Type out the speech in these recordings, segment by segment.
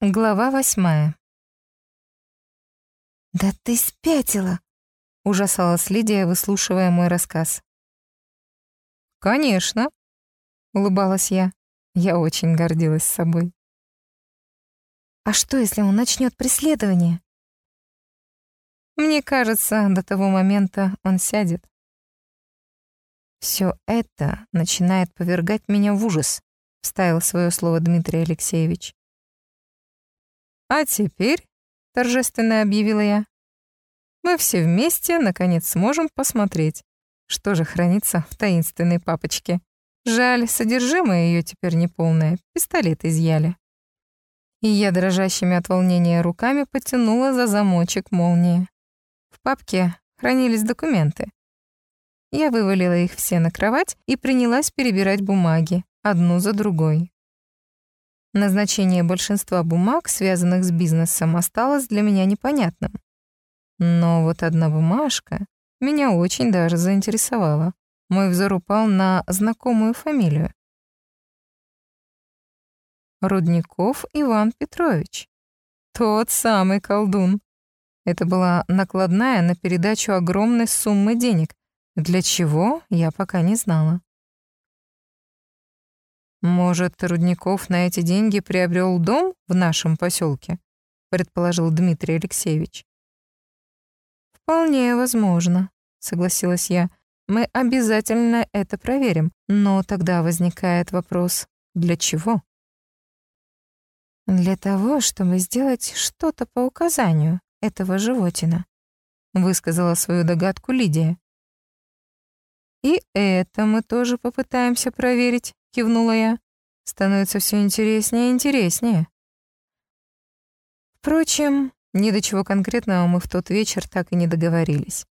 Глава восьмая. «Да ты спятила!» — ужасалась Лидия, выслушивая мой рассказ. «Конечно», — улыбалась я. Я очень гордилась собой. «А что, если он начнет преследование?» Мне кажется, до того момента он сядет. Все это начинает повергать меня в ужас, вставил свое слово Дмитрий Алексеевич. «А теперь», — торжественно объявила я, «мы все вместе, наконец, сможем посмотреть, что же хранится в таинственной папочке. Жаль, содержимое ее теперь неполное, пистолет изъяли». И я дрожащими от волнения руками потянула за замочек молнии. В папке хранились документы. Я вывалила их все на кровать и принялась перебирать бумаги, одну за другой. Назначение большинства бумаг, связанных с бизнесом, осталось для меня непонятным. Но вот одна бумажка меня очень даже заинтересовала. Мой взор упал на знакомую фамилию. Рудников Иван Петрович. Тот самый колдун. Это была накладная на передачу огромной суммы денег. Для чего, я пока не знала. Может, Рудников на эти деньги приобрел дом в нашем поселке? предположил Дмитрий Алексеевич. Вполне возможно, согласилась я. Мы обязательно это проверим, но тогда возникает вопрос: для чего? Для того, чтобы сделать что-то по указанию этого животина, высказала свою догадку Лидия. И это мы тоже попытаемся проверить, кивнула я. Становится все интереснее и интереснее. Впрочем, ни до чего конкретного мы в тот вечер так и не договорились.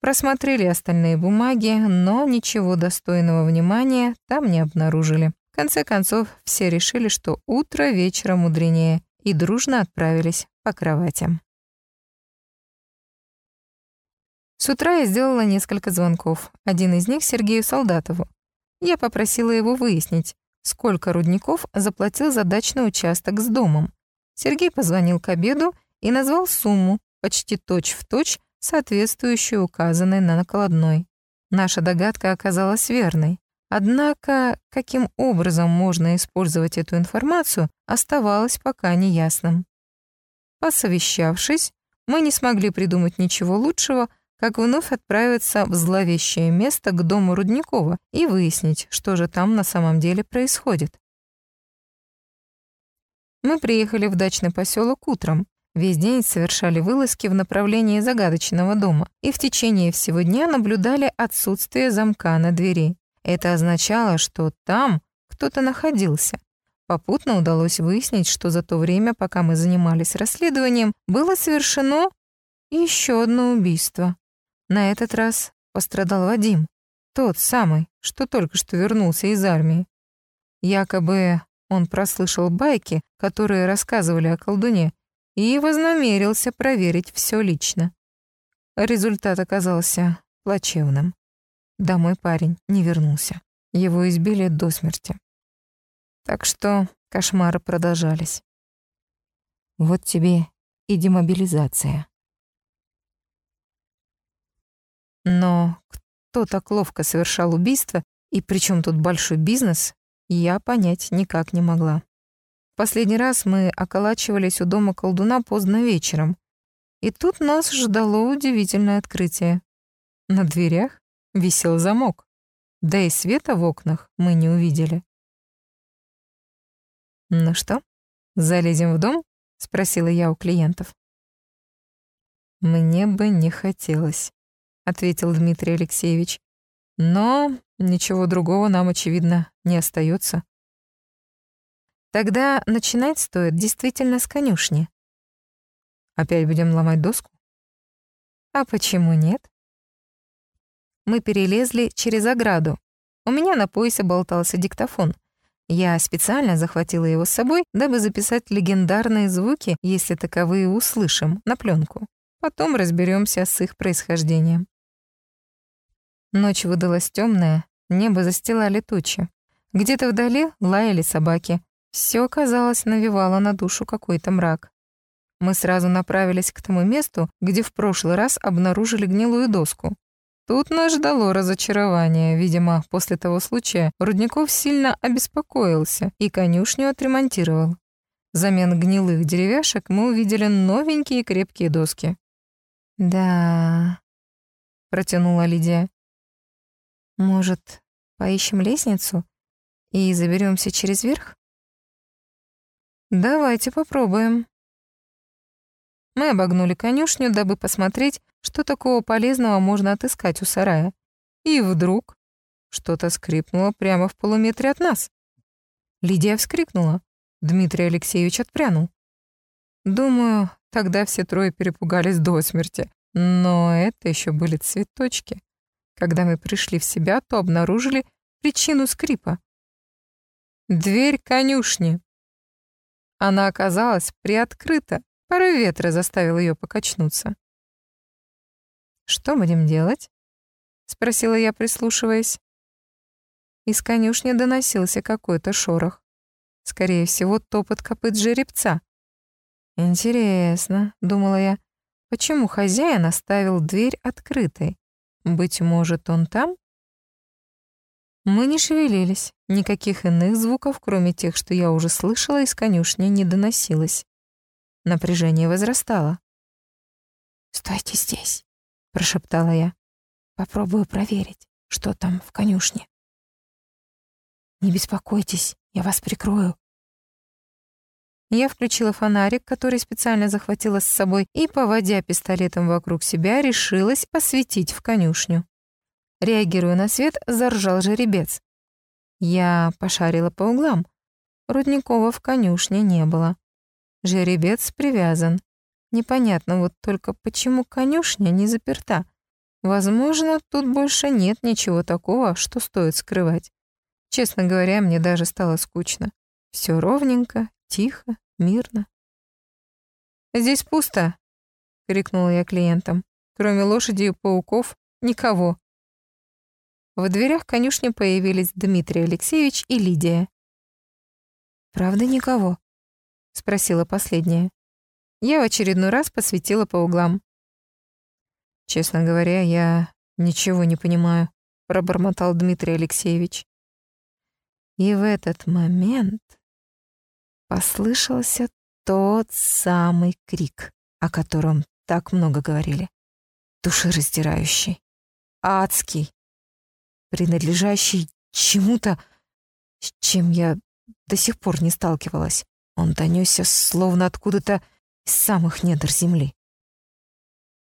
Просмотрели остальные бумаги, но ничего достойного внимания там не обнаружили. В конце концов, все решили, что утро вечера мудренее, и дружно отправились по кроватям. С утра я сделала несколько звонков. Один из них Сергею Солдатову. Я попросила его выяснить, сколько Рудников заплатил за дачный участок с домом. Сергей позвонил к обеду и назвал сумму, почти точь-в-точь, точь, соответствующую указанной на накладной. Наша догадка оказалась верной. Однако, каким образом можно использовать эту информацию, оставалось пока неясным. Посовещавшись, мы не смогли придумать ничего лучшего, как вновь отправиться в зловещее место к дому Рудникова и выяснить, что же там на самом деле происходит. Мы приехали в дачный поселок утром, весь день совершали вылазки в направлении загадочного дома и в течение всего дня наблюдали отсутствие замка на двери. Это означало, что там кто-то находился. Попутно удалось выяснить, что за то время, пока мы занимались расследованием, было совершено еще одно убийство. На этот раз пострадал Вадим, тот самый, что только что вернулся из армии. Якобы он прослышал байки, которые рассказывали о колдуне, и вознамерился проверить все лично. Результат оказался плачевным. Домой парень не вернулся. Его избили до смерти. Так что кошмары продолжались. Вот тебе и демобилизация. Но кто так ловко совершал убийство, и при чем тут большой бизнес, я понять никак не могла. Последний раз мы околачивались у дома колдуна поздно вечером, и тут нас ждало удивительное открытие. На дверях висел замок, да и света в окнах мы не увидели. «Ну что, залезем в дом?» — спросила я у клиентов. Мне бы не хотелось ответил Дмитрий Алексеевич. Но ничего другого нам, очевидно, не остается. Тогда начинать стоит действительно с конюшни. Опять будем ломать доску? А почему нет? Мы перелезли через ограду. У меня на поясе болтался диктофон. Я специально захватила его с собой, дабы записать легендарные звуки, если таковые услышим, на пленку. Потом разберемся с их происхождением. Ночь выдалась темная, небо застилали тучи. Где-то вдали лаяли собаки. Все, казалось, навевало на душу какой-то мрак. Мы сразу направились к тому месту, где в прошлый раз обнаружили гнилую доску. Тут нас ждало разочарование. Видимо, после того случая Рудников сильно обеспокоился и конюшню отремонтировал. Взамен гнилых деревяшек мы увидели новенькие крепкие доски. «Да...» — протянула Лидия. «Может, поищем лестницу и заберемся через верх?» «Давайте попробуем», мы обогнули конюшню, дабы посмотреть, что такого полезного можно отыскать у сарая. И вдруг что-то скрипнуло прямо в полуметре от нас. Лидия вскрикнула. Дмитрий Алексеевич отпрянул. Думаю, тогда все трое перепугались до смерти. Но это еще были цветочки. Когда мы пришли в себя, то обнаружили причину скрипа. Дверь конюшни. Она оказалась приоткрыта, Порыв ветра заставил ее покачнуться. «Что будем делать?» — спросила я, прислушиваясь. Из конюшни доносился какой-то шорох. Скорее всего, топот копыт жеребца. «Интересно», — думала я, — «почему хозяин оставил дверь открытой? Быть может, он там?» Мы не шевелились, никаких иных звуков, кроме тех, что я уже слышала, из конюшни не доносилось. Напряжение возрастало. «Стойте здесь», — прошептала я. «Попробую проверить, что там в конюшне». «Не беспокойтесь, я вас прикрою». Я включила фонарик, который специально захватила с собой, и, поводя пистолетом вокруг себя, решилась посветить в конюшню. Реагируя на свет, заржал жеребец. Я пошарила по углам. Рудникова в конюшне не было. Жеребец привязан. Непонятно вот только, почему конюшня не заперта. Возможно, тут больше нет ничего такого, что стоит скрывать. Честно говоря, мне даже стало скучно. Все ровненько, тихо, мирно. «Здесь пусто!» — крикнула я клиентам. Кроме лошади и пауков, никого. В дверях конюшни появились Дмитрий Алексеевич и Лидия. «Правда никого?» — спросила последняя. Я в очередной раз посветила по углам. «Честно говоря, я ничего не понимаю», — пробормотал Дмитрий Алексеевич. И в этот момент послышался тот самый крик, о котором так много говорили. Душераздирающий, адский, принадлежащий чему-то, с чем я до сих пор не сталкивалась. Он донёсся словно откуда-то из самых недр земли.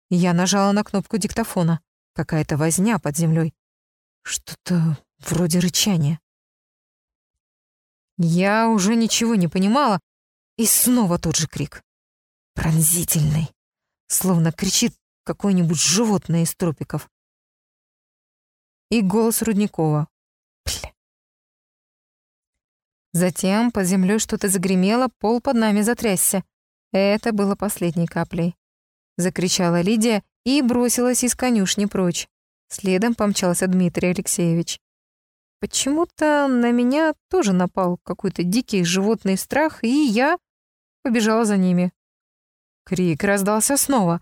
Я нажала на кнопку диктофона. Какая-то возня под землей. Что-то вроде рычания. Я уже ничего не понимала, и снова тот же крик. Пронзительный, словно кричит какое-нибудь животное из тропиков. И голос Рудникова. Затем под землей что-то загремело, пол под нами затрясся. Это было последней каплей. Закричала Лидия и бросилась из конюшни прочь. Следом помчался Дмитрий Алексеевич. Почему-то на меня тоже напал какой-то дикий животный страх, и я побежала за ними. Крик раздался снова.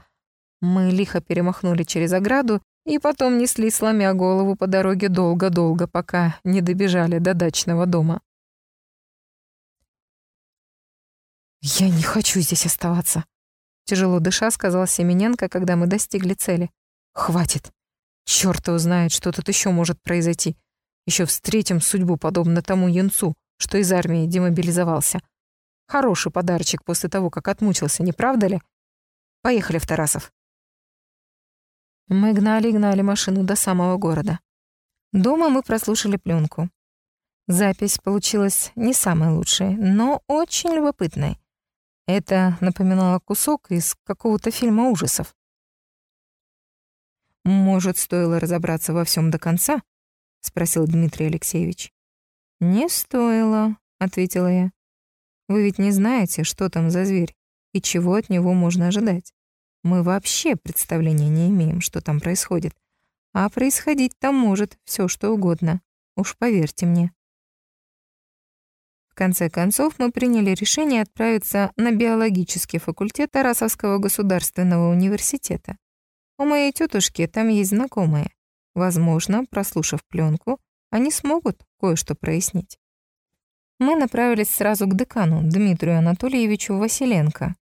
Мы лихо перемахнули через ограду и потом несли, сломя голову по дороге долго-долго, пока не добежали до дачного дома. «Я не хочу здесь оставаться», — тяжело дыша сказал Семененко, когда мы достигли цели. «Хватит. Чёрт его знает, что тут еще может произойти. Еще встретим судьбу, подобно тому янцу, что из армии демобилизовался. Хороший подарочек после того, как отмучился, не правда ли? Поехали в Тарасов». Мы гнали и гнали машину до самого города. Дома мы прослушали пленку. Запись получилась не самой лучшей, но очень любопытной. Это напоминало кусок из какого-то фильма ужасов. «Может, стоило разобраться во всем до конца?» — спросил Дмитрий Алексеевич. «Не стоило», — ответила я. «Вы ведь не знаете, что там за зверь и чего от него можно ожидать. Мы вообще представления не имеем, что там происходит. А происходить там может все, что угодно. Уж поверьте мне». В конце концов, мы приняли решение отправиться на биологический факультет Тарасовского государственного университета. У моей тетушки там есть знакомые. Возможно, прослушав пленку, они смогут кое-что прояснить. Мы направились сразу к декану, Дмитрию Анатольевичу Василенко.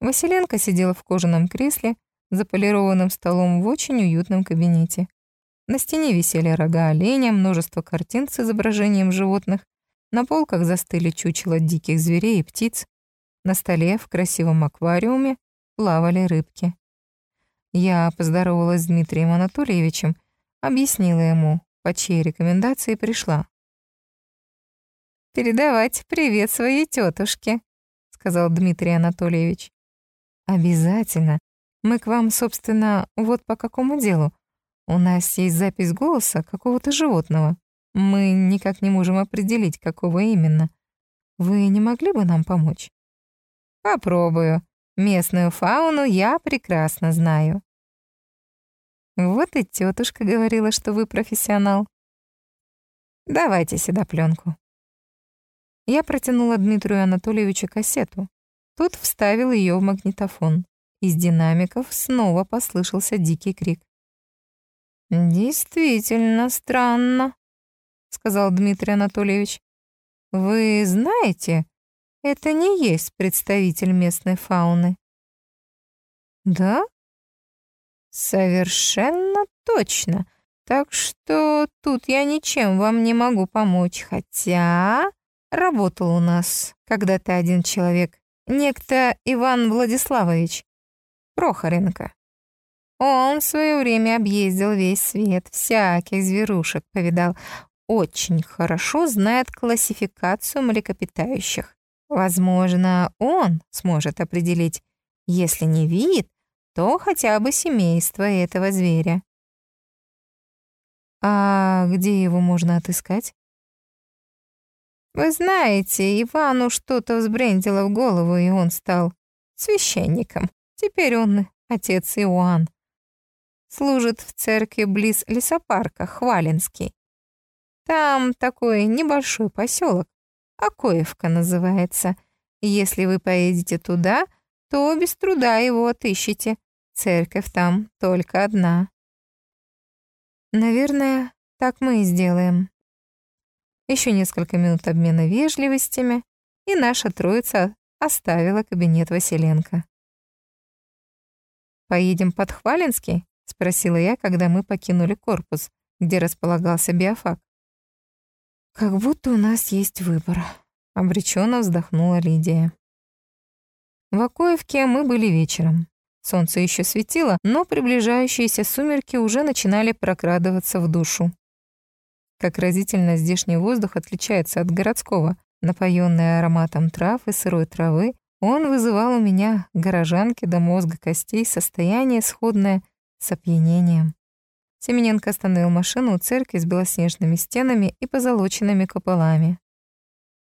Василенко сидела в кожаном кресле за полированным столом в очень уютном кабинете. На стене висели рога оленя, множество картин с изображением животных, на полках застыли чучела диких зверей и птиц, на столе в красивом аквариуме плавали рыбки. Я поздоровалась с Дмитрием Анатольевичем, объяснила ему, по чьей рекомендации пришла. «Передавать привет своей тетушке», — сказал Дмитрий Анатольевич. «Обязательно. Мы к вам, собственно, вот по какому делу. У нас есть запись голоса какого-то животного. Мы никак не можем определить, какого именно. Вы не могли бы нам помочь? Попробую. Местную фауну я прекрасно знаю. Вот и тетушка говорила, что вы профессионал. Давайте сюда пленку. Я протянула Дмитрию Анатольевичу кассету. Тот вставил ее в магнитофон. Из динамиков снова послышался дикий крик. «Действительно странно», — сказал Дмитрий Анатольевич. «Вы знаете, это не есть представитель местной фауны». «Да?» «Совершенно точно. Так что тут я ничем вам не могу помочь, хотя работал у нас когда-то один человек, некто Иван Владиславович Прохоренко. Он в свое время объездил весь свет, всяких зверушек повидал. Очень хорошо знает классификацию млекопитающих. Возможно, он сможет определить, если не вид, то хотя бы семейство этого зверя. А где его можно отыскать? Вы знаете, Ивану что-то взбрендило в голову, и он стал священником. Теперь он отец Иоанн служит в церкви близ лесопарка Хвалинский. Там такой небольшой поселок, Акоевка называется. Если вы поедете туда, то без труда его отыщете. Церковь там только одна. Наверное, так мы и сделаем. Еще несколько минут обмена вежливостями, и наша троица оставила кабинет Василенко. «Поедем под Хвалинский?» — спросила я, когда мы покинули корпус, где располагался биофак. «Как будто у нас есть выбор», — обреченно вздохнула Лидия. В Акоевке мы были вечером. Солнце еще светило, но приближающиеся сумерки уже начинали прокрадываться в душу. Как разительно здешний воздух отличается от городского, напоенный ароматом трав и сырой травы, он вызывал у меня, горожанки до мозга костей, состояние сходное с опьянением. Семененко остановил машину у церкви с белоснежными стенами и позолоченными куполами.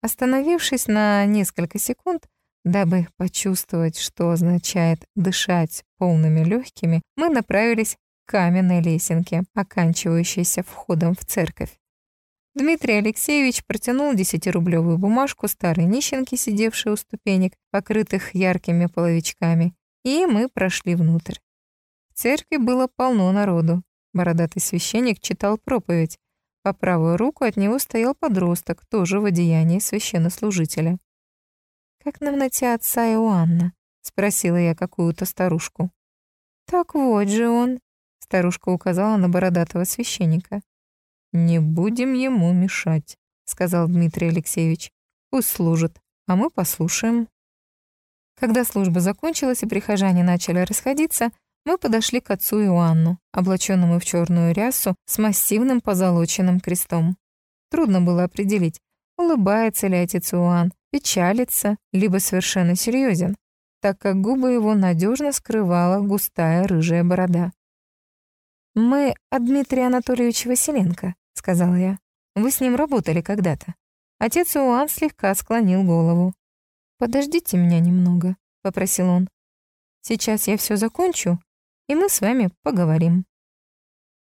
Остановившись на несколько секунд, дабы почувствовать, что означает дышать полными легкими, мы направились к каменной лесенке, оканчивающейся входом в церковь. Дмитрий Алексеевич протянул десятирублевую бумажку старой нищенки, сидевшей у ступенек, покрытых яркими половичками, и мы прошли внутрь. В церкви было полно народу. Бородатый священник читал проповедь. По правую руку от него стоял подросток, тоже в одеянии священнослужителя. «Как нам найти отца Иоанна?» — спросила я какую-то старушку. «Так вот же он», — старушка указала на бородатого священника. «Не будем ему мешать», — сказал Дмитрий Алексеевич. «Пусть служит, а мы послушаем». Когда служба закончилась и прихожане начали расходиться, мы подошли к отцу Иоанну, облаченному в черную рясу с массивным позолоченным крестом. Трудно было определить, улыбается ли отец Иоанн, печалится, либо совершенно серьезен, так как губы его надежно скрывала густая рыжая борода. «Мы от Дмитрия Анатольевича Василенко», — сказала я. «Вы с ним работали когда-то». Отец Иоанн слегка склонил голову. «Подождите меня немного», — попросил он. «Сейчас я все закончу, и мы с вами поговорим».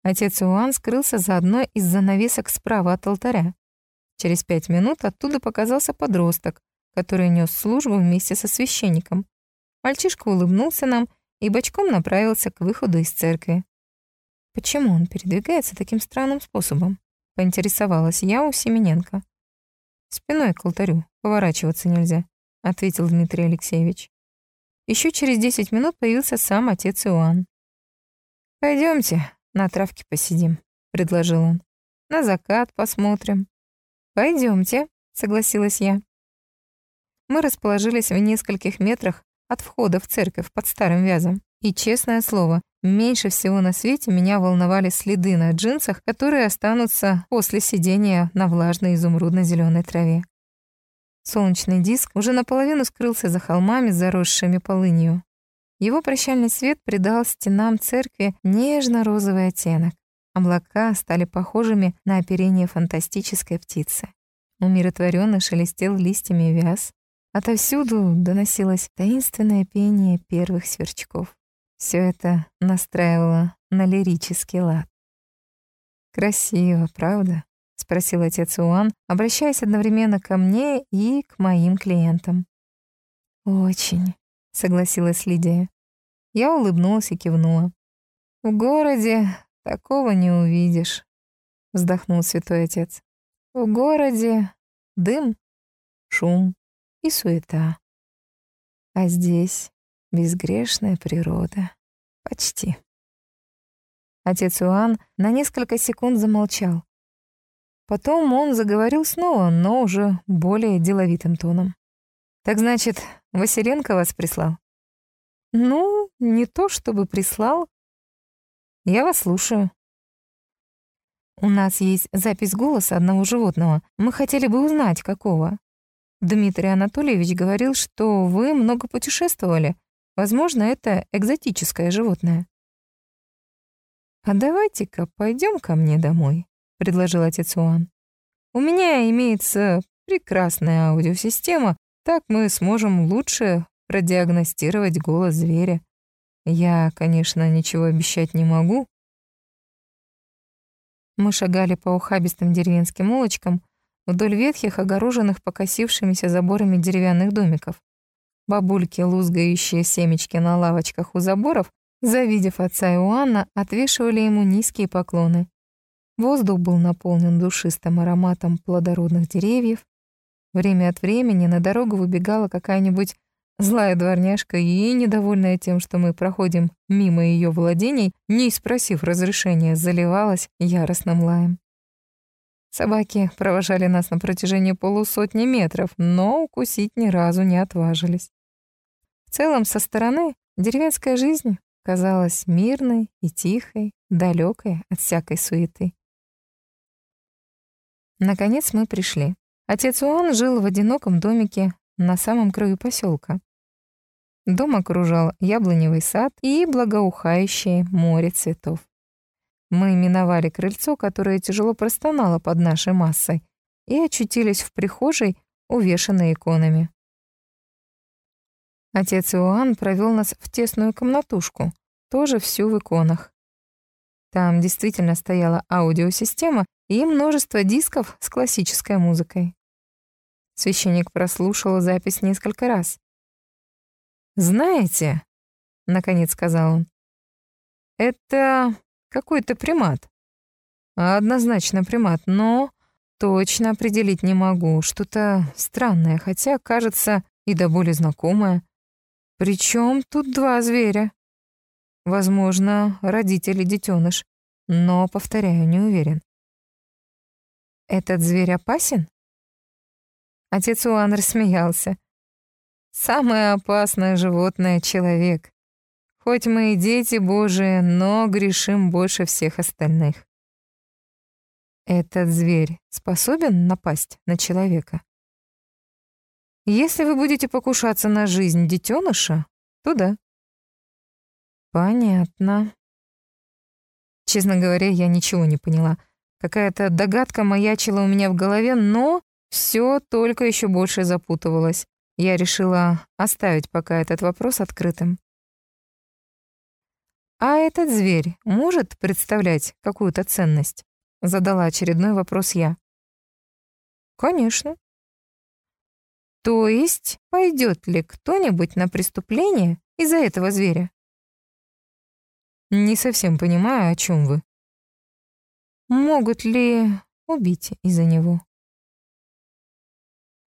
Отец Иоанн скрылся за одной из занавесок справа от алтаря. Через пять минут оттуда показался подросток, который нес службу вместе со священником. Мальчишка улыбнулся нам и бочком направился к выходу из церкви. Почему он передвигается таким странным способом? Поинтересовалась я у Семененко. Спиной к алтарю, поворачиваться нельзя, ответил Дмитрий Алексеевич. Еще через десять минут появился сам отец Иоанн. Пойдемте, на травке посидим, предложил он. На закат посмотрим. Пойдемте, согласилась я. Мы расположились в нескольких метрах от входа в церковь под старым вязом. И, честное слово, меньше всего на свете меня волновали следы на джинсах, которые останутся после сидения на влажной изумрудно зеленой траве. Солнечный диск уже наполовину скрылся за холмами, заросшими полынью. Его прощальный свет придал стенам церкви нежно-розовый оттенок. Облака стали похожими на оперение фантастической птицы. Умиротворенно шелестел листьями вяз, Отовсюду доносилось таинственное пение первых сверчков. Все это настраивало на лирический лад. «Красиво, правда?» — спросил отец Уан, обращаясь одновременно ко мне и к моим клиентам. «Очень», — согласилась Лидия. Я улыбнулась и кивнула. «В городе такого не увидишь», — вздохнул святой отец. «В городе дым, шум, и суета. А здесь безгрешная природа. Почти. Отец Уан на несколько секунд замолчал. Потом он заговорил снова, но уже более деловитым тоном. «Так значит, Василенко вас прислал?» «Ну, не то чтобы прислал. Я вас слушаю». «У нас есть запись голоса одного животного. Мы хотели бы узнать, какого. Дмитрий Анатольевич говорил, что вы много путешествовали. Возможно, это экзотическое животное. «А давайте-ка пойдем ко мне домой», — предложил отец Уан. «У меня имеется прекрасная аудиосистема, так мы сможем лучше продиагностировать голос зверя. Я, конечно, ничего обещать не могу». Мы шагали по ухабистым деревенским улочкам, вдоль ветхих, огороженных покосившимися заборами деревянных домиков. Бабульки, лузгающие семечки на лавочках у заборов, завидев отца Иоанна, отвешивали ему низкие поклоны. Воздух был наполнен душистым ароматом плодородных деревьев. Время от времени на дорогу выбегала какая-нибудь злая дворняжка и, недовольная тем, что мы проходим мимо ее владений, не спросив разрешения, заливалась яростным лаем. Собаки провожали нас на протяжении полусотни метров, но укусить ни разу не отважились. В целом, со стороны деревенская жизнь казалась мирной и тихой, далекой от всякой суеты. Наконец мы пришли. Отец Уан жил в одиноком домике на самом краю поселка. Дом окружал яблоневый сад и благоухающее море цветов. Мы миновали крыльцо, которое тяжело простонало под нашей массой, и очутились в прихожей, увешанной иконами. Отец Иоанн провел нас в тесную комнатушку, тоже всю в иконах. Там действительно стояла аудиосистема и множество дисков с классической музыкой. Священник прослушал запись несколько раз. «Знаете», — наконец сказал он, — «это какой-то примат. Однозначно примат, но точно определить не могу. Что-то странное, хотя, кажется, и до боли знакомое. Причем тут два зверя. Возможно, родители детеныш, но, повторяю, не уверен. Этот зверь опасен? Отец Уан рассмеялся. Самое опасное животное — человек. Хоть мы и дети Божии, но грешим больше всех остальных. Этот зверь способен напасть на человека? Если вы будете покушаться на жизнь детеныша, то да. Понятно. Честно говоря, я ничего не поняла. Какая-то догадка маячила у меня в голове, но все только еще больше запутывалось. Я решила оставить пока этот вопрос открытым. «А этот зверь может представлять какую-то ценность?» — задала очередной вопрос я. Конечно. То есть пойдет ли кто-нибудь на преступление из-за этого зверя? Не совсем понимаю, о чем вы. Могут ли убить из-за него?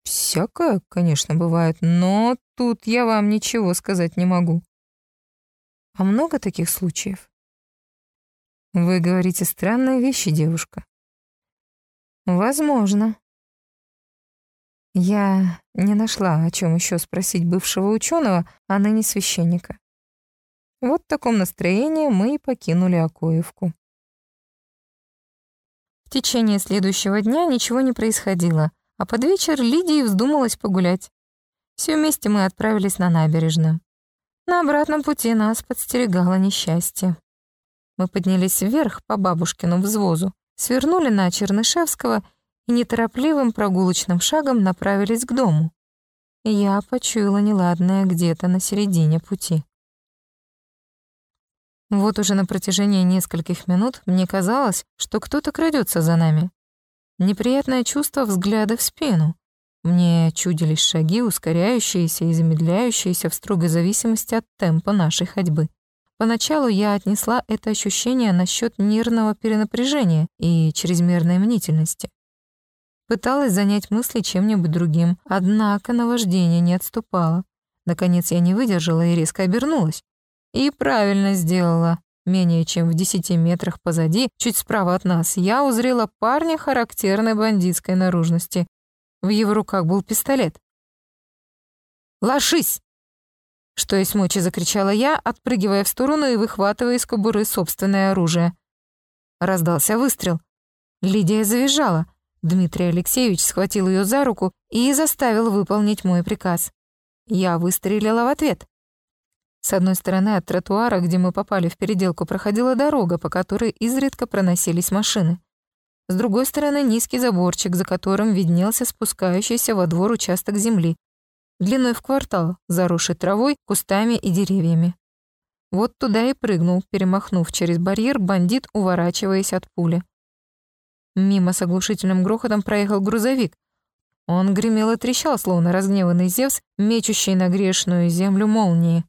Всякое, конечно, бывает, но тут я вам ничего сказать не могу. А много таких случаев? Вы говорите странные вещи, девушка. Возможно. Я не нашла, о чем еще спросить бывшего ученого, а ныне священника. Вот в таком настроении мы и покинули Акоевку. В течение следующего дня ничего не происходило, а под вечер Лидии вздумалась погулять. Все вместе мы отправились на набережную. На обратном пути нас подстерегало несчастье. Мы поднялись вверх по бабушкину взвозу, свернули на Чернышевского и неторопливым прогулочным шагом направились к дому. Я почуяла неладное где-то на середине пути. Вот уже на протяжении нескольких минут мне казалось, что кто-то крадется за нами. Неприятное чувство взгляда в спину. Мне чудились шаги, ускоряющиеся и замедляющиеся в строгой зависимости от темпа нашей ходьбы. Поначалу я отнесла это ощущение насчет нервного перенапряжения и чрезмерной мнительности. Пыталась занять мысли чем-нибудь другим, однако наваждение не отступало. Наконец я не выдержала и резко обернулась. И правильно сделала. Менее чем в десяти метрах позади, чуть справа от нас, я узрела парня характерной бандитской наружности. В его руках был пистолет. «Ложись!» Что есть мочи, закричала я, отпрыгивая в сторону и выхватывая из кобуры собственное оружие. Раздался выстрел. Лидия завизжала. Дмитрий Алексеевич схватил ее за руку и заставил выполнить мой приказ. Я выстрелила в ответ. С одной стороны от тротуара, где мы попали в переделку, проходила дорога, по которой изредка проносились машины. С другой стороны низкий заборчик, за которым виднелся спускающийся во двор участок земли, длиной в квартал, заросший травой, кустами и деревьями. Вот туда и прыгнул, перемахнув через барьер, бандит, уворачиваясь от пули. Мимо с оглушительным грохотом проехал грузовик. Он гремел и трещал, словно разгневанный Зевс, мечущий на грешную землю молнии.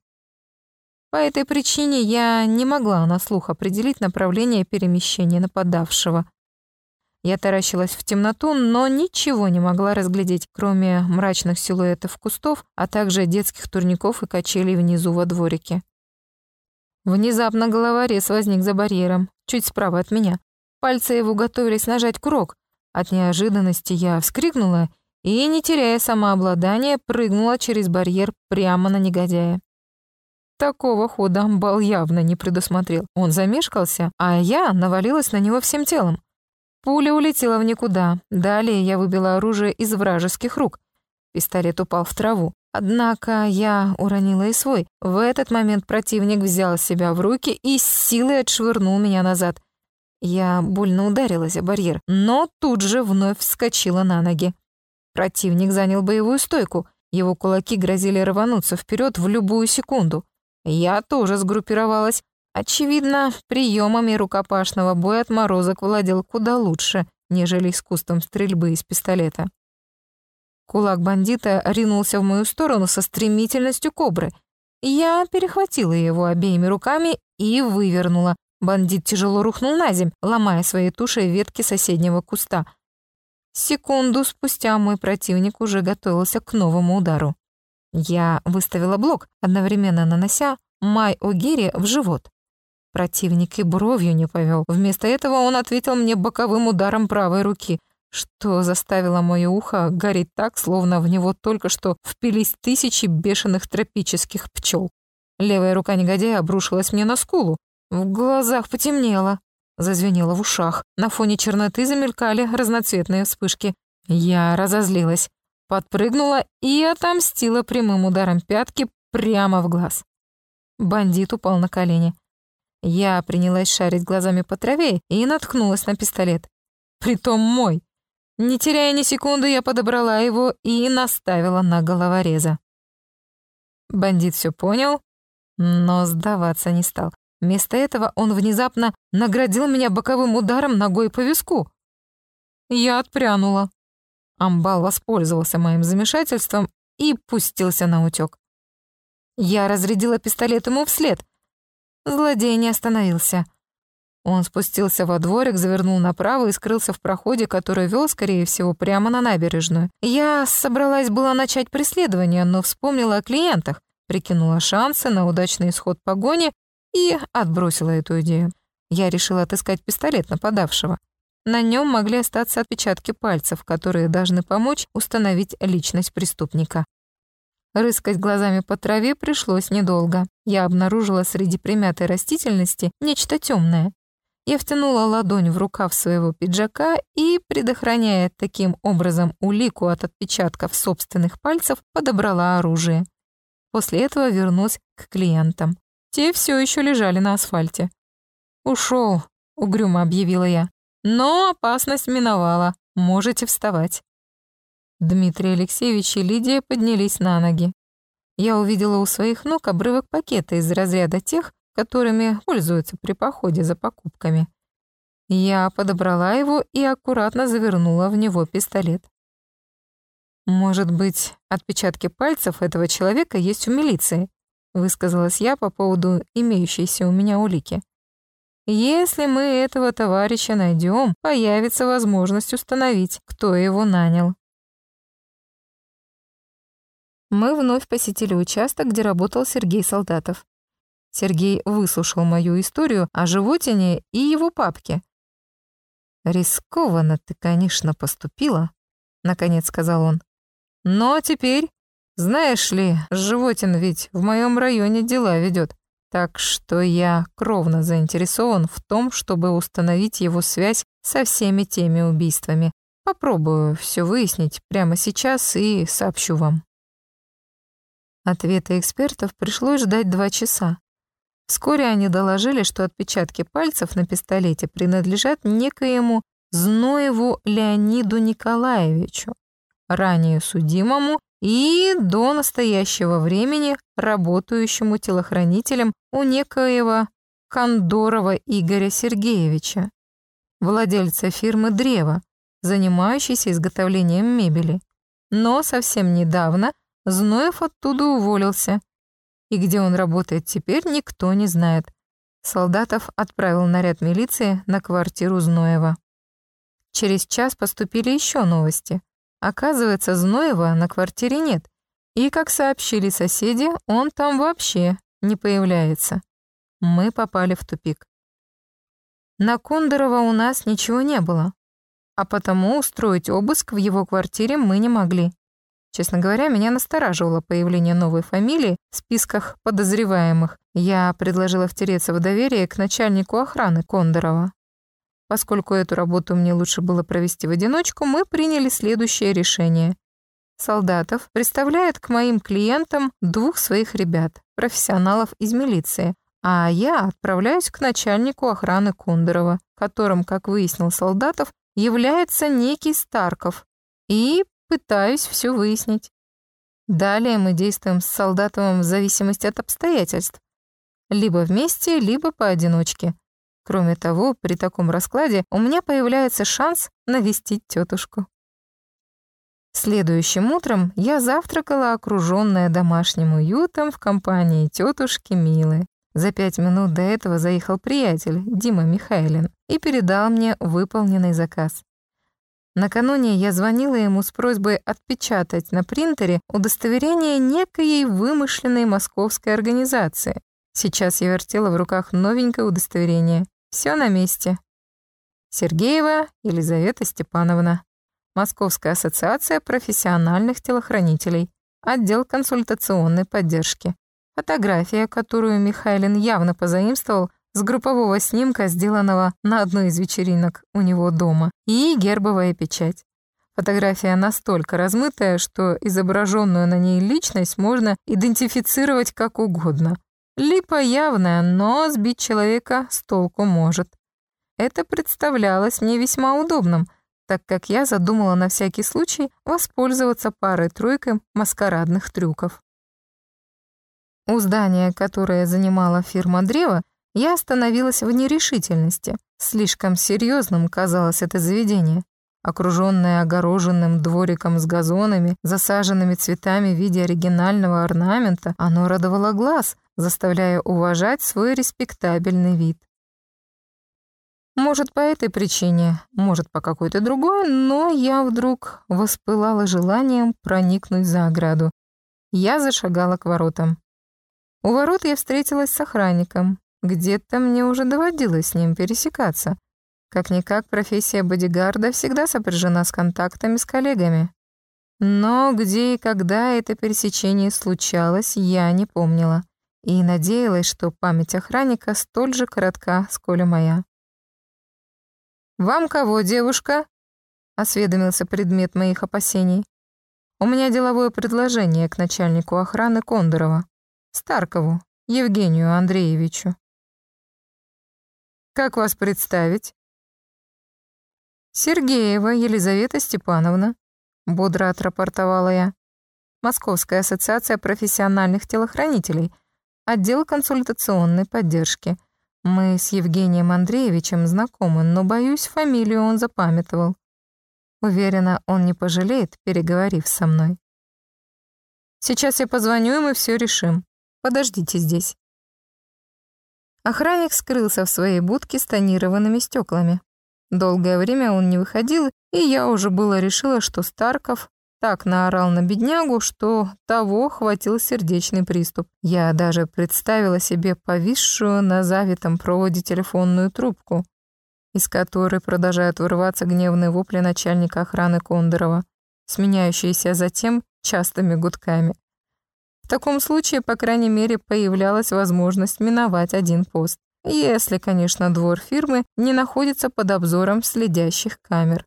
По этой причине я не могла на слух определить направление перемещения нападавшего. Я таращилась в темноту, но ничего не могла разглядеть, кроме мрачных силуэтов кустов, а также детских турников и качелей внизу во дворике. Внезапно головорез возник за барьером, чуть справа от меня. Пальцы его готовились нажать курок. От неожиданности я вскрикнула и, не теряя самообладания, прыгнула через барьер прямо на негодяя. Такого хода Амбал явно не предусмотрел. Он замешкался, а я навалилась на него всем телом. Пуля улетела в никуда. Далее я выбила оружие из вражеских рук. Пистолет упал в траву. Однако я уронила и свой. В этот момент противник взял себя в руки и с силой отшвырнул меня назад. Я больно ударилась о барьер, но тут же вновь вскочила на ноги. Противник занял боевую стойку. Его кулаки грозили рвануться вперед в любую секунду. Я тоже сгруппировалась, Очевидно, приемами рукопашного боя отморозок владел куда лучше, нежели искусством стрельбы из пистолета. Кулак бандита ринулся в мою сторону со стремительностью кобры. Я перехватила его обеими руками и вывернула. Бандит тяжело рухнул на земь, ломая своей тушей ветки соседнего куста. Секунду спустя мой противник уже готовился к новому удару. Я выставила блок, одновременно нанося Май Огири в живот. Противник и бровью не повел. Вместо этого он ответил мне боковым ударом правой руки, что заставило мое ухо гореть так, словно в него только что впились тысячи бешеных тропических пчел. Левая рука негодяя обрушилась мне на скулу. В глазах потемнело, зазвенело в ушах. На фоне черноты замелькали разноцветные вспышки. Я разозлилась, подпрыгнула и отомстила прямым ударом пятки прямо в глаз. Бандит упал на колени. Я принялась шарить глазами по траве и наткнулась на пистолет. Притом мой. Не теряя ни секунды, я подобрала его и наставила на головореза. Бандит все понял, но сдаваться не стал. Вместо этого он внезапно наградил меня боковым ударом ногой по виску. Я отпрянула. Амбал воспользовался моим замешательством и пустился на утёк. Я разрядила пистолет ему вслед. Злодей не остановился. Он спустился во дворик, завернул направо и скрылся в проходе, который вел, скорее всего, прямо на набережную. Я собралась была начать преследование, но вспомнила о клиентах, прикинула шансы на удачный исход погони и отбросила эту идею. Я решила отыскать пистолет нападавшего. На нем могли остаться отпечатки пальцев, которые должны помочь установить личность преступника. Рыскать глазами по траве пришлось недолго. Я обнаружила среди примятой растительности нечто темное. Я втянула ладонь в рукав своего пиджака и, предохраняя таким образом улику от отпечатков собственных пальцев, подобрала оружие. После этого вернулась к клиентам. Те все еще лежали на асфальте. «Ушел», — угрюмо объявила я. «Но опасность миновала. Можете вставать». Дмитрий Алексеевич и Лидия поднялись на ноги. Я увидела у своих ног обрывок пакета из разряда тех, которыми пользуются при походе за покупками. Я подобрала его и аккуратно завернула в него пистолет. «Может быть, отпечатки пальцев этого человека есть у милиции?» высказалась я по поводу имеющейся у меня улики. «Если мы этого товарища найдем, появится возможность установить, кто его нанял». Мы вновь посетили участок, где работал Сергей Солдатов. Сергей выслушал мою историю о животине и его папке. «Рискованно ты, конечно, поступила», — наконец сказал он. «Но теперь, знаешь ли, животин ведь в моем районе дела ведет, так что я кровно заинтересован в том, чтобы установить его связь со всеми теми убийствами. Попробую все выяснить прямо сейчас и сообщу вам». Ответа экспертов пришлось ждать два часа. Вскоре они доложили, что отпечатки пальцев на пистолете принадлежат некоему Зноеву Леониду Николаевичу, ранее судимому и до настоящего времени работающему телохранителем у некоего Кондорова Игоря Сергеевича, владельца фирмы «Древо», занимающейся изготовлением мебели. Но совсем недавно Зноев оттуда уволился – и где он работает теперь, никто не знает. Солдатов отправил наряд милиции на квартиру Зноева. Через час поступили еще новости. Оказывается, Зноева на квартире нет. И, как сообщили соседи, он там вообще не появляется. Мы попали в тупик. На Кондорова у нас ничего не было, а потому устроить обыск в его квартире мы не могли. Честно говоря, меня настораживало появление новой фамилии в списках подозреваемых. Я предложила втереться в доверие к начальнику охраны Кондорова. Поскольку эту работу мне лучше было провести в одиночку, мы приняли следующее решение. Солдатов представляет к моим клиентам двух своих ребят, профессионалов из милиции, а я отправляюсь к начальнику охраны Кондорова, которым, как выяснил Солдатов, является некий Старков, и пытаюсь все выяснить. Далее мы действуем с Солдатовым в зависимости от обстоятельств. Либо вместе, либо поодиночке. Кроме того, при таком раскладе у меня появляется шанс навестить тетушку. Следующим утром я завтракала, окружённая домашним уютом в компании тетушки Милы. За пять минут до этого заехал приятель, Дима Михайлин, и передал мне выполненный заказ. Накануне я звонила ему с просьбой отпечатать на принтере удостоверение некоей вымышленной московской организации. Сейчас я вертела в руках новенькое удостоверение. Все на месте. Сергеева Елизавета Степановна. Московская ассоциация профессиональных телохранителей. Отдел консультационной поддержки. Фотография, которую Михайлин явно позаимствовал, с группового снимка, сделанного на одной из вечеринок у него дома, и гербовая печать. Фотография настолько размытая, что изображенную на ней личность можно идентифицировать как угодно. Липа явная, но сбить человека с толку может. Это представлялось мне весьма удобным, так как я задумала на всякий случай воспользоваться парой-тройкой маскарадных трюков. У здания, которое занимала фирма «Древо», я остановилась в нерешительности. Слишком серьезным казалось это заведение. Окруженное огороженным двориком с газонами, засаженными цветами в виде оригинального орнамента, оно радовало глаз, заставляя уважать свой респектабельный вид. Может, по этой причине, может, по какой-то другой, но я вдруг воспылала желанием проникнуть за ограду. Я зашагала к воротам. У ворот я встретилась с охранником. Где-то мне уже доводилось с ним пересекаться. Как-никак профессия бодигарда всегда сопряжена с контактами с коллегами. Но где и когда это пересечение случалось, я не помнила. И надеялась, что память охранника столь же коротка, сколь и моя. «Вам кого, девушка?» — осведомился предмет моих опасений. «У меня деловое предложение к начальнику охраны Кондорова, Старкову, Евгению Андреевичу». «Как вас представить?» «Сергеева Елизавета Степановна», — бодро отрапортовала я. «Московская ассоциация профессиональных телохранителей, отдел консультационной поддержки. Мы с Евгением Андреевичем знакомы, но, боюсь, фамилию он запамятовал. Уверена, он не пожалеет, переговорив со мной. Сейчас я позвоню, и мы все решим. Подождите здесь». Охранник скрылся в своей будке с тонированными стеклами. Долгое время он не выходил, и я уже было решила, что Старков так наорал на беднягу, что того хватил сердечный приступ. Я даже представила себе повисшую на завитом проводе телефонную трубку, из которой продолжают вырываться гневные вопли начальника охраны Кондорова, сменяющиеся затем частыми гудками. В таком случае, по крайней мере, появлялась возможность миновать один пост если, конечно, двор фирмы не находится под обзором следящих камер.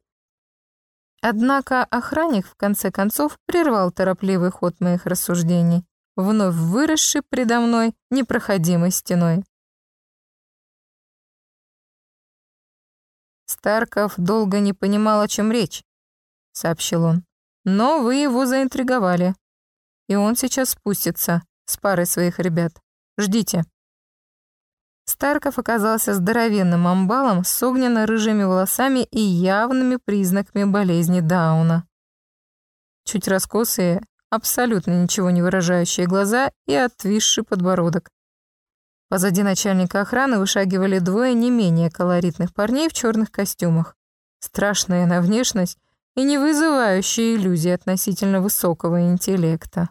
Однако охранник, в конце концов, прервал торопливый ход моих рассуждений, вновь выросший предо мной непроходимой стеной. «Старков долго не понимал, о чем речь», — сообщил он. «Но вы его заинтриговали, и он сейчас спустится с парой своих ребят. Ждите». Старков оказался здоровенным амбалом с огненно-рыжими волосами и явными признаками болезни Дауна. Чуть раскосые, абсолютно ничего не выражающие глаза и отвисший подбородок. Позади начальника охраны вышагивали двое не менее колоритных парней в черных костюмах. Страшная на внешность и не вызывающая иллюзии относительно высокого интеллекта.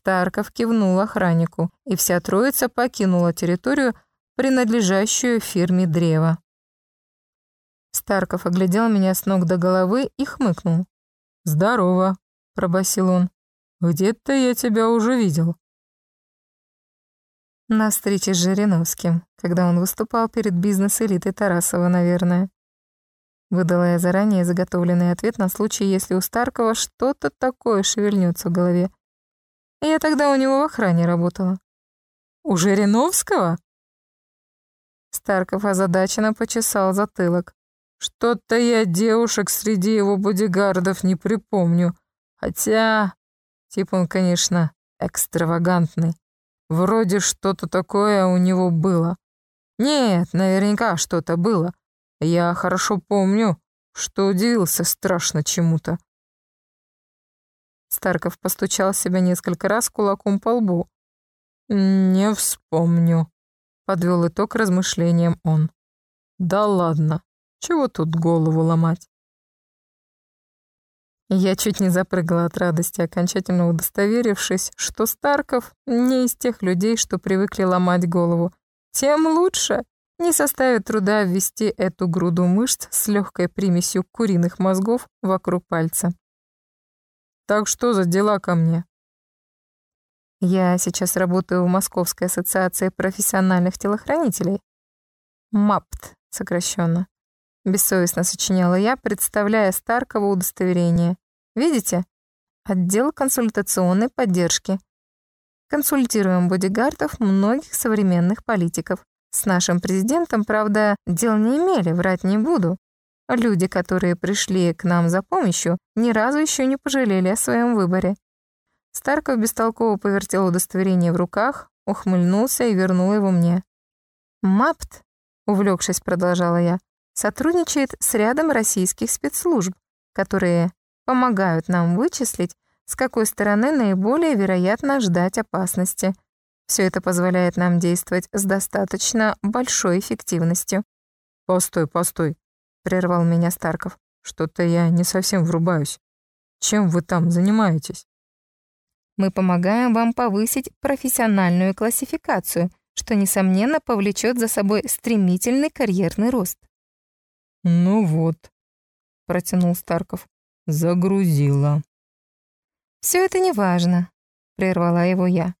Старков кивнул охраннику, и вся троица покинула территорию, принадлежащую фирме Древа. Старков оглядел меня с ног до головы и хмыкнул. «Здорово», — пробасил он. «Где-то я тебя уже видел». На встрече с Жириновским, когда он выступал перед бизнес-элитой Тарасова, наверное. Выдала я заранее заготовленный ответ на случай, если у Старкова что-то такое шевельнется в голове, я тогда у него в охране работала. У Жириновского? Старков озадаченно почесал затылок. Что-то я девушек среди его бодигардов не припомню. Хотя, тип он, конечно, экстравагантный. Вроде что-то такое у него было. Нет, наверняка что-то было. Я хорошо помню, что удивился страшно чему-то. Старков постучал себя несколько раз кулаком по лбу. «Не вспомню», — подвел итог размышлениям он. «Да ладно, чего тут голову ломать?» Я чуть не запрыгала от радости, окончательно удостоверившись, что Старков не из тех людей, что привыкли ломать голову. Тем лучше. Не составит труда ввести эту груду мышц с легкой примесью куриных мозгов вокруг пальца. Так что за дела ко мне? Я сейчас работаю в Московской ассоциации профессиональных телохранителей. МАПТ сокращенно. Бессовестно сочиняла я, представляя Старкова удостоверение. Видите? Отдел консультационной поддержки. Консультируем бодигардов многих современных политиков. С нашим президентом, правда, дел не имели, врать не буду. Люди, которые пришли к нам за помощью, ни разу еще не пожалели о своем выборе. Старков бестолково повертел удостоверение в руках, ухмыльнулся и вернул его мне. «Мапт», — увлекшись, продолжала я, — сотрудничает с рядом российских спецслужб, которые помогают нам вычислить, с какой стороны наиболее вероятно ждать опасности. Все это позволяет нам действовать с достаточно большой эффективностью. «Постой, постой», — прервал меня Старков. «Что-то я не совсем врубаюсь. Чем вы там занимаетесь?» Мы помогаем вам повысить профессиональную классификацию, что, несомненно, повлечет за собой стремительный карьерный рост. «Ну вот», — протянул Старков, — «загрузила». Все это не важно», — прервала его я.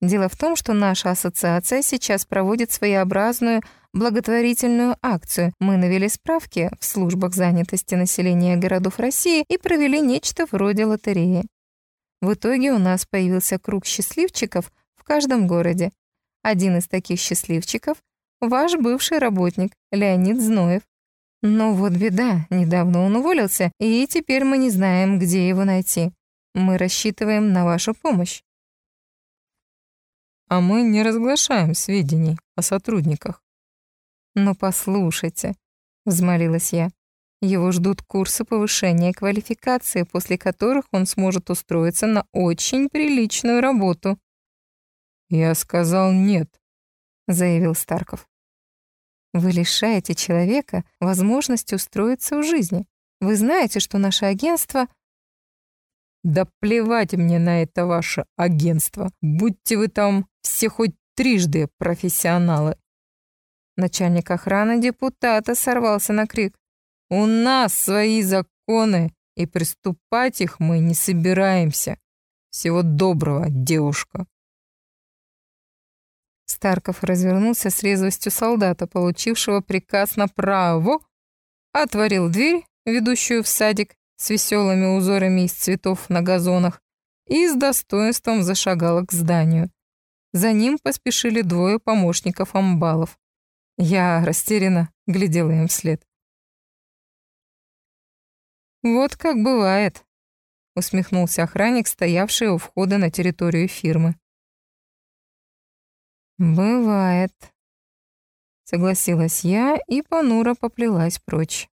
Дело в том, что наша ассоциация сейчас проводит своеобразную благотворительную акцию. Мы навели справки в службах занятости населения городов России и провели нечто вроде лотереи. В итоге у нас появился круг счастливчиков в каждом городе. Один из таких счастливчиков — ваш бывший работник Леонид Зноев. Но вот беда, недавно он уволился, и теперь мы не знаем, где его найти. Мы рассчитываем на вашу помощь. А мы не разглашаем сведений о сотрудниках. «Ну послушайте», — взмолилась я. Его ждут курсы повышения квалификации, после которых он сможет устроиться на очень приличную работу. «Я сказал нет», — заявил Старков. «Вы лишаете человека возможности устроиться в жизни. Вы знаете, что наше агентство...» «Да плевать мне на это ваше агентство. Будьте вы там все хоть трижды профессионалы». Начальник охраны депутата сорвался на крик. У нас свои законы, и приступать их мы не собираемся. Всего доброго, девушка. Старков развернулся с резвостью солдата, получившего приказ направо, отворил дверь, ведущую в садик с веселыми узорами из цветов на газонах, и с достоинством зашагал к зданию. За ним поспешили двое помощников амбалов. Я растерянно глядела им вслед. «Вот как бывает», — усмехнулся охранник, стоявший у входа на территорию фирмы. «Бывает», — согласилась я и понуро поплелась прочь.